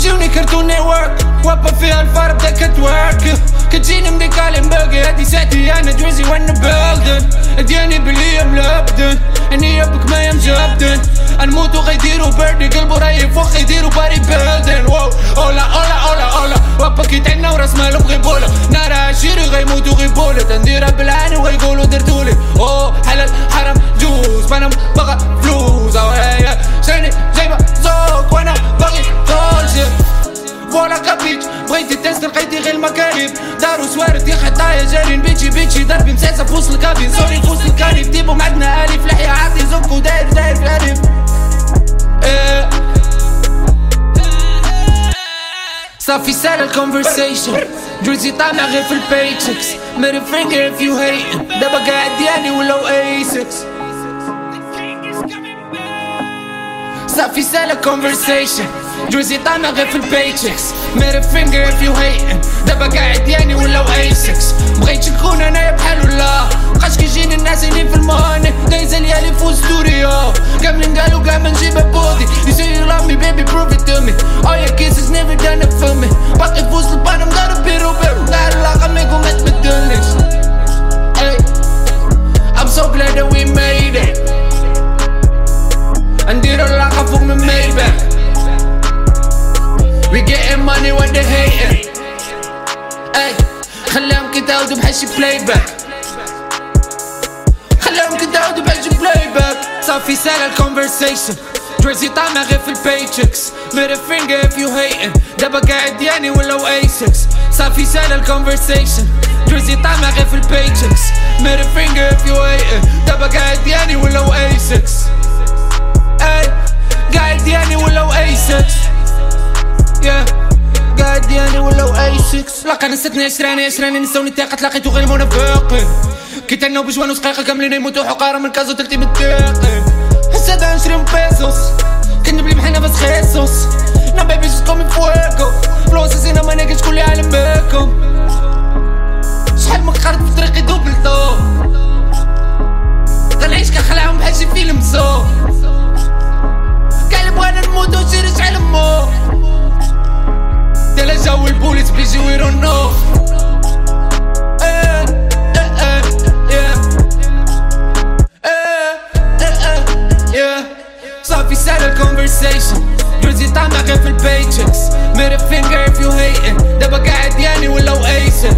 تجوني كرتون نيتورك وابا فيها الفار بدا كتورك كتجيني مديكالي مباقي هادي ساعتي أنا جوزي وأنا بلدن دياني بلي ملبدن. إني يبك ما يمجبدن نموت وغيديرو بردي قلبو رايف وخ يديرو باري بلدن. دارو سوارتي حطايا جارين بيتشي بيتشي دربي مساسة في وسط سوري في وسط معدنا ألف لحية عاطي زوك وداير داير في إيه. صافي الكونفرسيشن جوزي طامع غير في البيتشكس ميري فينجر if you hatin دابا قاعد دياني ولو اي 6 صافي سال الكونفرسيشن جوزي طامع غير في البيتشكس middle finger if you hatin دابا قاعد دياني ولو اي 6 بغيت نكون انايا They hating Ay, خليهم كيتعودوا بحال شي playback خليهم كيتعودوا بحال شي playback صافي سال ال conversation دريسي طامع غير في ال bitches middle finger if you hating دابا قاعد دياني ولاو اي 6 صافي سال ال conversation دريسي طامع غير في ال bitches middle finger if you hating دابا قاعد دياني ولاو اي 6 لاقا نستني عشراني عشراني نساوني الثقة لقيتو غير منافقين كي تناو بجوان وسقيقة كاملين يموتو حقارة من كازو تلتي متاقين حسيت 20 بيسوس كنبلي بحالنا بس خيسوس. نا بيبي جست كومي فويكو لو اساسينا ما ناقش كل عالم بيكم. شحال من قرد في طريقي دوبلتو. غنعيش كنخلعهم بحال شي فيلم زو. البوليس بيجي we don't know صافي سال ال conversation جوزي طامع غير في ال bitches middle finger if you hating. دابا قاعد يعني ولاو اي 6